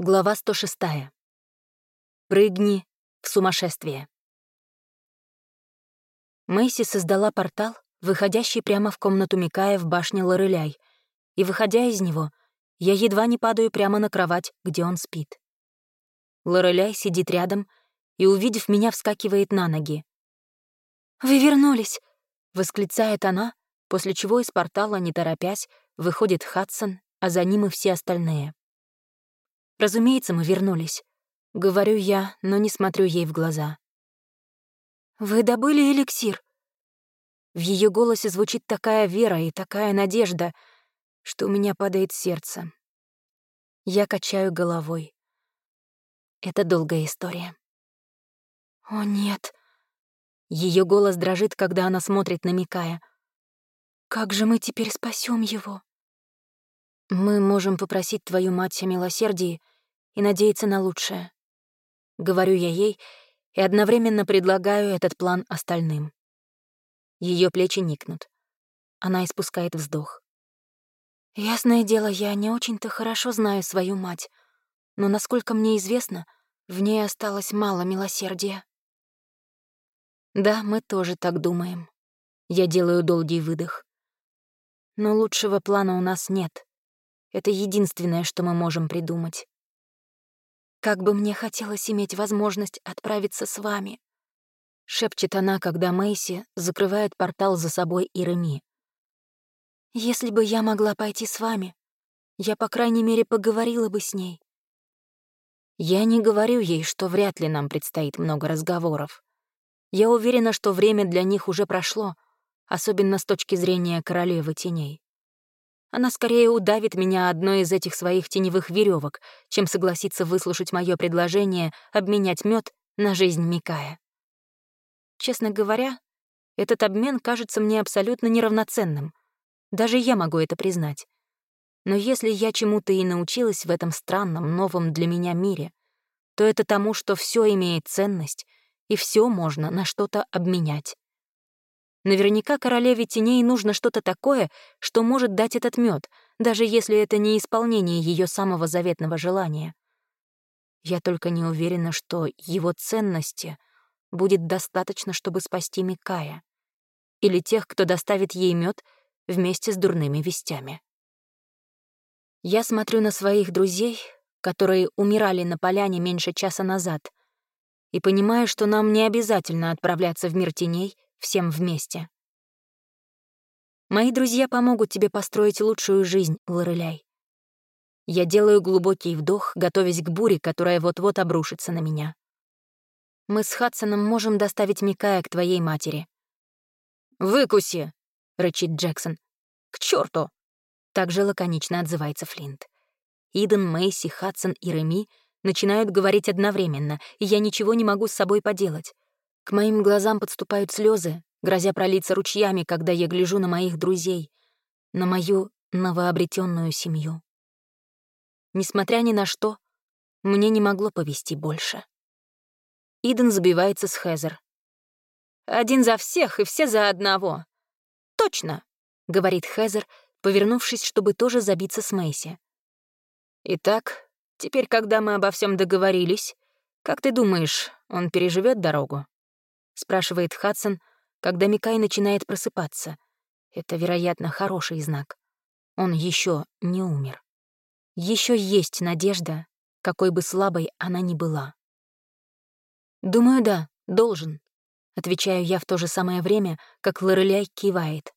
Глава 106. Прыгни в сумасшествие. Мэйси создала портал, выходящий прямо в комнату Микая в башне Лореляй, и, выходя из него, я едва не падаю прямо на кровать, где он спит. Лореляй сидит рядом и, увидев меня, вскакивает на ноги. «Вы вернулись!» — восклицает она, после чего из портала, не торопясь, выходит Хадсон, а за ним и все остальные. Разумеется, мы вернулись. Говорю я, но не смотрю ей в глаза. «Вы добыли эликсир?» В ее голосе звучит такая вера и такая надежда, что у меня падает сердце. Я качаю головой. Это долгая история. «О, нет!» Ее голос дрожит, когда она смотрит на Микая. «Как же мы теперь спасем его?» «Мы можем попросить твою мать о милосердии и надеяться на лучшее». Говорю я ей и одновременно предлагаю этот план остальным. Ее плечи никнут. Она испускает вздох. Ясное дело, я не очень-то хорошо знаю свою мать, но, насколько мне известно, в ней осталось мало милосердия. Да, мы тоже так думаем. Я делаю долгий выдох. Но лучшего плана у нас нет. Это единственное, что мы можем придумать. Как бы мне хотелось иметь возможность отправиться с вами, шепчет она, когда Мэйси закрывает портал за собой и Реми. Если бы я могла пойти с вами, я, по крайней мере, поговорила бы с ней. Я не говорю ей, что вряд ли нам предстоит много разговоров. Я уверена, что время для них уже прошло, особенно с точки зрения королевы теней. Она скорее удавит меня одной из этих своих теневых веревок, чем согласится выслушать мое предложение обменять мед на жизнь Микая. Честно говоря, этот обмен кажется мне абсолютно неравноценным. Даже я могу это признать. Но если я чему-то и научилась в этом странном, новом для меня мире, то это тому, что все имеет ценность, и все можно на что-то обменять. Наверняка королеве теней нужно что-то такое, что может дать этот мед, даже если это не исполнение ее самого заветного желания. Я только не уверена, что его ценности будет достаточно, чтобы спасти Микая. Или тех, кто доставит ей мед вместе с дурными вестями. Я смотрю на своих друзей, которые умирали на поляне меньше часа назад, и понимаю, что нам не обязательно отправляться в мир теней — всем вместе. Мои друзья помогут тебе построить лучшую жизнь, Лореляй. Я делаю глубокий вдох, готовясь к буре, которая вот-вот обрушится на меня. Мы с Хадсоном можем доставить Микая к твоей матери. «Выкуси!» — рычит Джексон. «К черту! Также лаконично отзывается Флинт. Иден, Мэйси, Хадсон и Реми начинают говорить одновременно, и я ничего не могу с собой поделать. К моим глазам подступают слезы, грозя пролиться ручьями, когда я гляжу на моих друзей, на мою новообретенную семью. Несмотря ни на что, мне не могло повести больше. Иден забивается с Хезер. «Один за всех и все за одного». «Точно», — говорит Хезер, повернувшись, чтобы тоже забиться с Мэйси. «Итак, теперь, когда мы обо всем договорились, как ты думаешь, он переживет дорогу?» Спрашивает Хадсон, когда Микай начинает просыпаться. Это, вероятно, хороший знак. Он еще не умер. Еще есть надежда, какой бы слабой она ни была. «Думаю, да, должен», — отвечаю я в то же самое время, как Лореляй кивает.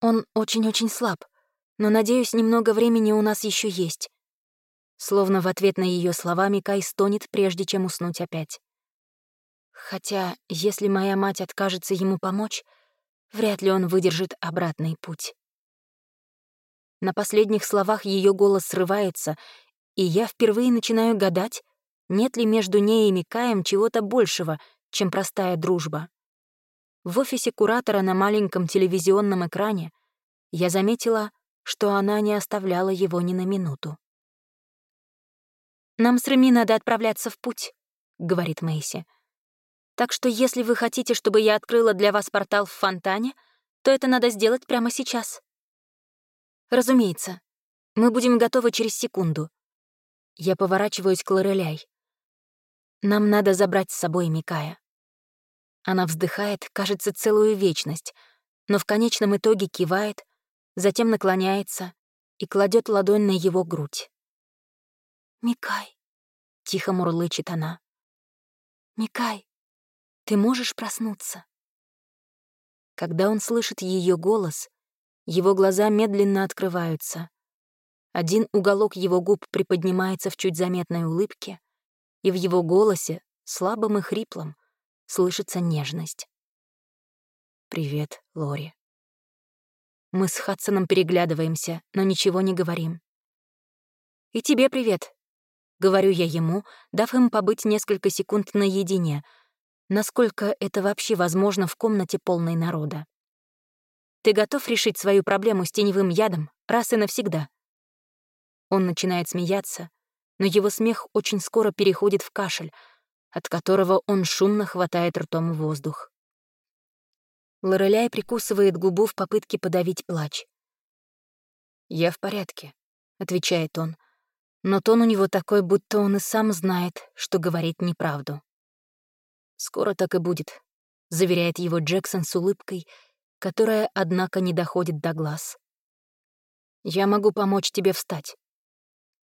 «Он очень-очень слаб, но, надеюсь, немного времени у нас еще есть». Словно в ответ на ее слова Микай стонет, прежде чем уснуть опять. Хотя, если моя мать откажется ему помочь, вряд ли он выдержит обратный путь. На последних словах ее голос срывается, и я впервые начинаю гадать, нет ли между ней и Микаем чего-то большего, чем простая дружба. В офисе куратора на маленьком телевизионном экране я заметила, что она не оставляла его ни на минуту. «Нам с Реми надо отправляться в путь», — говорит Мэйси. Так что если вы хотите, чтобы я открыла для вас портал в фонтане, то это надо сделать прямо сейчас. Разумеется. Мы будем готовы через секунду. я поворачиваюсь к Лореляй. Нам надо забрать с собой Микая. Она вздыхает, кажется, целую вечность, но в конечном итоге кивает, затем наклоняется и кладет ладонь на его грудь. «Микай», — тихо мурлычет она. «Микай, ты можешь проснуться?» Когда он слышит ее голос, его глаза медленно открываются. Один уголок его губ приподнимается в чуть заметной улыбке, и в его голосе, слабым и хриплым, слышится нежность. «Привет, Лори». Мы с Хадсоном переглядываемся, но ничего не говорим. «И тебе привет», — говорю я ему, дав им побыть несколько секунд наедине, насколько это вообще возможно в комнате полной народа. «Ты готов решить свою проблему с теневым ядом раз и навсегда?» Он начинает смеяться, но его смех очень скоро переходит в кашель, от которого он шумно хватает ртом воздух. Лореляй прикусывает губу в попытке подавить плач. «Я в порядке», — отвечает он, но тон у него такой, будто он и сам знает, что говорит неправду. «Скоро так и будет», — заверяет его Джексон с улыбкой, которая, однако, не доходит до глаз. «Я могу помочь тебе встать».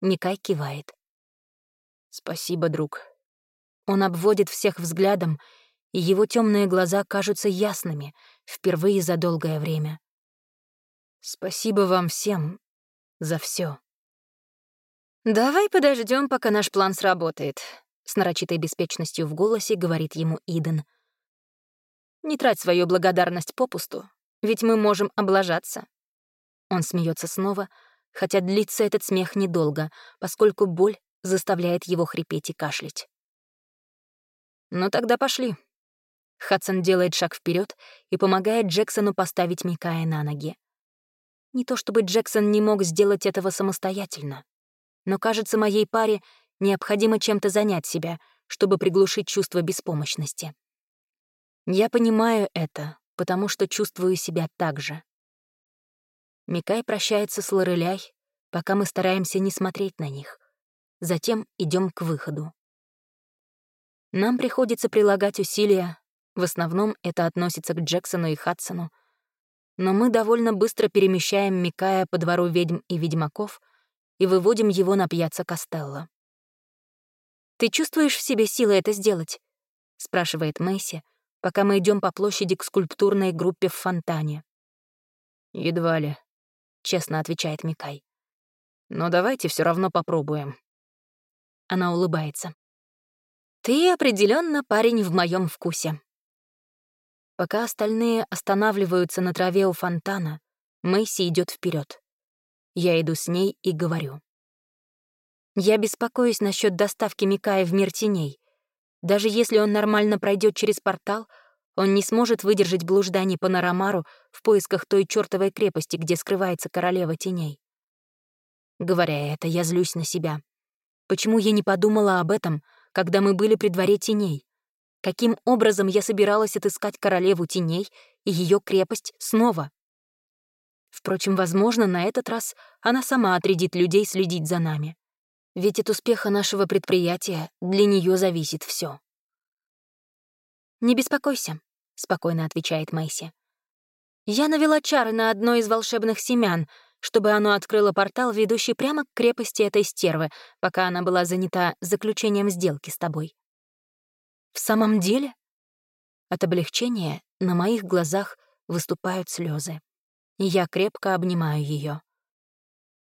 Никай кивает. «Спасибо, друг». Он обводит всех взглядом, и его темные глаза кажутся ясными впервые за долгое время. «Спасибо вам всем за все. «Давай подождем, пока наш план сработает», — с нарочитой беспечностью в голосе говорит ему Иден. «Не трать свою благодарность попусту, ведь мы можем облажаться». Он смеется снова, хотя длится этот смех недолго, поскольку боль заставляет его хрипеть и кашлять. «Ну тогда пошли». Хадсон делает шаг вперед и помогает Джексону поставить Микая на ноги. Не то чтобы Джексон не мог сделать этого самостоятельно, но, кажется, моей паре необходимо чем-то занять себя, чтобы приглушить чувство беспомощности. Я понимаю это, потому что чувствую себя так же. Микай прощается с Лореляй, пока мы стараемся не смотреть на них. Затем идем к выходу. Нам приходится прилагать усилия, в основном это относится к Джексону и Хадсону, но мы довольно быстро перемещаем Микая по двору ведьм и ведьмаков и выводим его на пьяца Костелло. «Ты чувствуешь в себе силы это сделать?» — спрашивает Мэйси, пока мы идем по площади к скульптурной группе в фонтане. «Едва ли», — честно отвечает Микай. «Но давайте все равно попробуем». Она улыбается. «Ты определенно парень в моем вкусе». Пока остальные останавливаются на траве у фонтана, Мэйси идет вперед. Я иду с ней и говорю. Я беспокоюсь насчет доставки Микая в мир теней. Даже если он нормально пройдет через портал, он не сможет выдержать блужданий по Нарамару в поисках той чертовой крепости, где скрывается королева теней. Говоря это, я злюсь на себя. Почему я не подумала об этом, когда мы были при дворе теней? Каким образом я собиралась отыскать королеву теней и ее крепость снова? Впрочем, возможно, на этот раз она сама отрядит людей следить за нами. Ведь от успеха нашего предприятия для нее зависит все. «Не беспокойся», — спокойно отвечает Мэйси. «Я навела чары на одно из волшебных семян, чтобы оно открыло портал, ведущий прямо к крепости этой стервы, пока она была занята заключением сделки с тобой. В самом деле? От облегчения на моих глазах выступают слезы, я крепко обнимаю ее.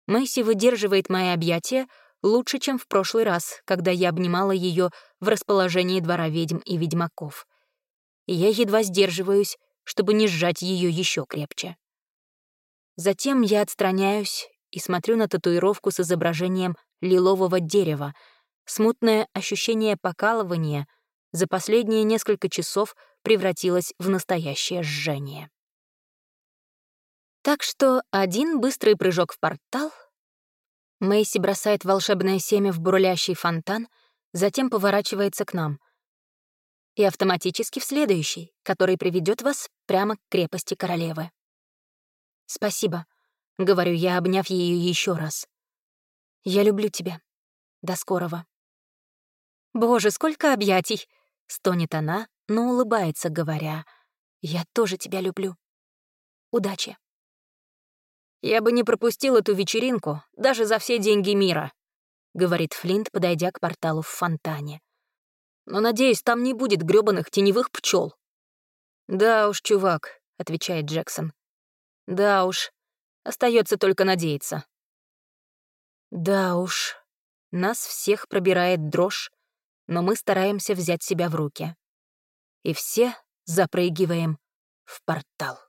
Мэйси выдерживает мои объятия лучше, чем в прошлый раз, когда я обнимала ее в расположении двора ведьм и ведьмаков. Я едва сдерживаюсь, чтобы не сжать ее еще крепче. Затем я отстраняюсь и смотрю на татуировку с изображением лилового дерева. Смутное ощущение покалывания за последние несколько часов превратилось в настоящее жжение. Так что один быстрый прыжок в портал. Мэйси бросает волшебное семя в бурлящий фонтан, затем поворачивается к нам. И автоматически в следующий, который приведет вас прямо к крепости королевы. «Спасибо», — говорю я, обняв ее еще раз. «Я люблю тебя. До скорого. «Боже, сколько объятий!» — стонет она, но улыбается, говоря. «Я тоже тебя люблю. Удачи!» «Я бы не пропустил эту вечеринку даже за все деньги мира», — говорит Флинт, подойдя к порталу в фонтане. «Но, надеюсь, там не будет грёбаных теневых пчел. «Да уж, чувак», — отвечает Джексон. «Да уж, остается только надеяться». Да уж, нас всех пробирает дрожь, но мы стараемся взять себя в руки. И все запрыгиваем в портал.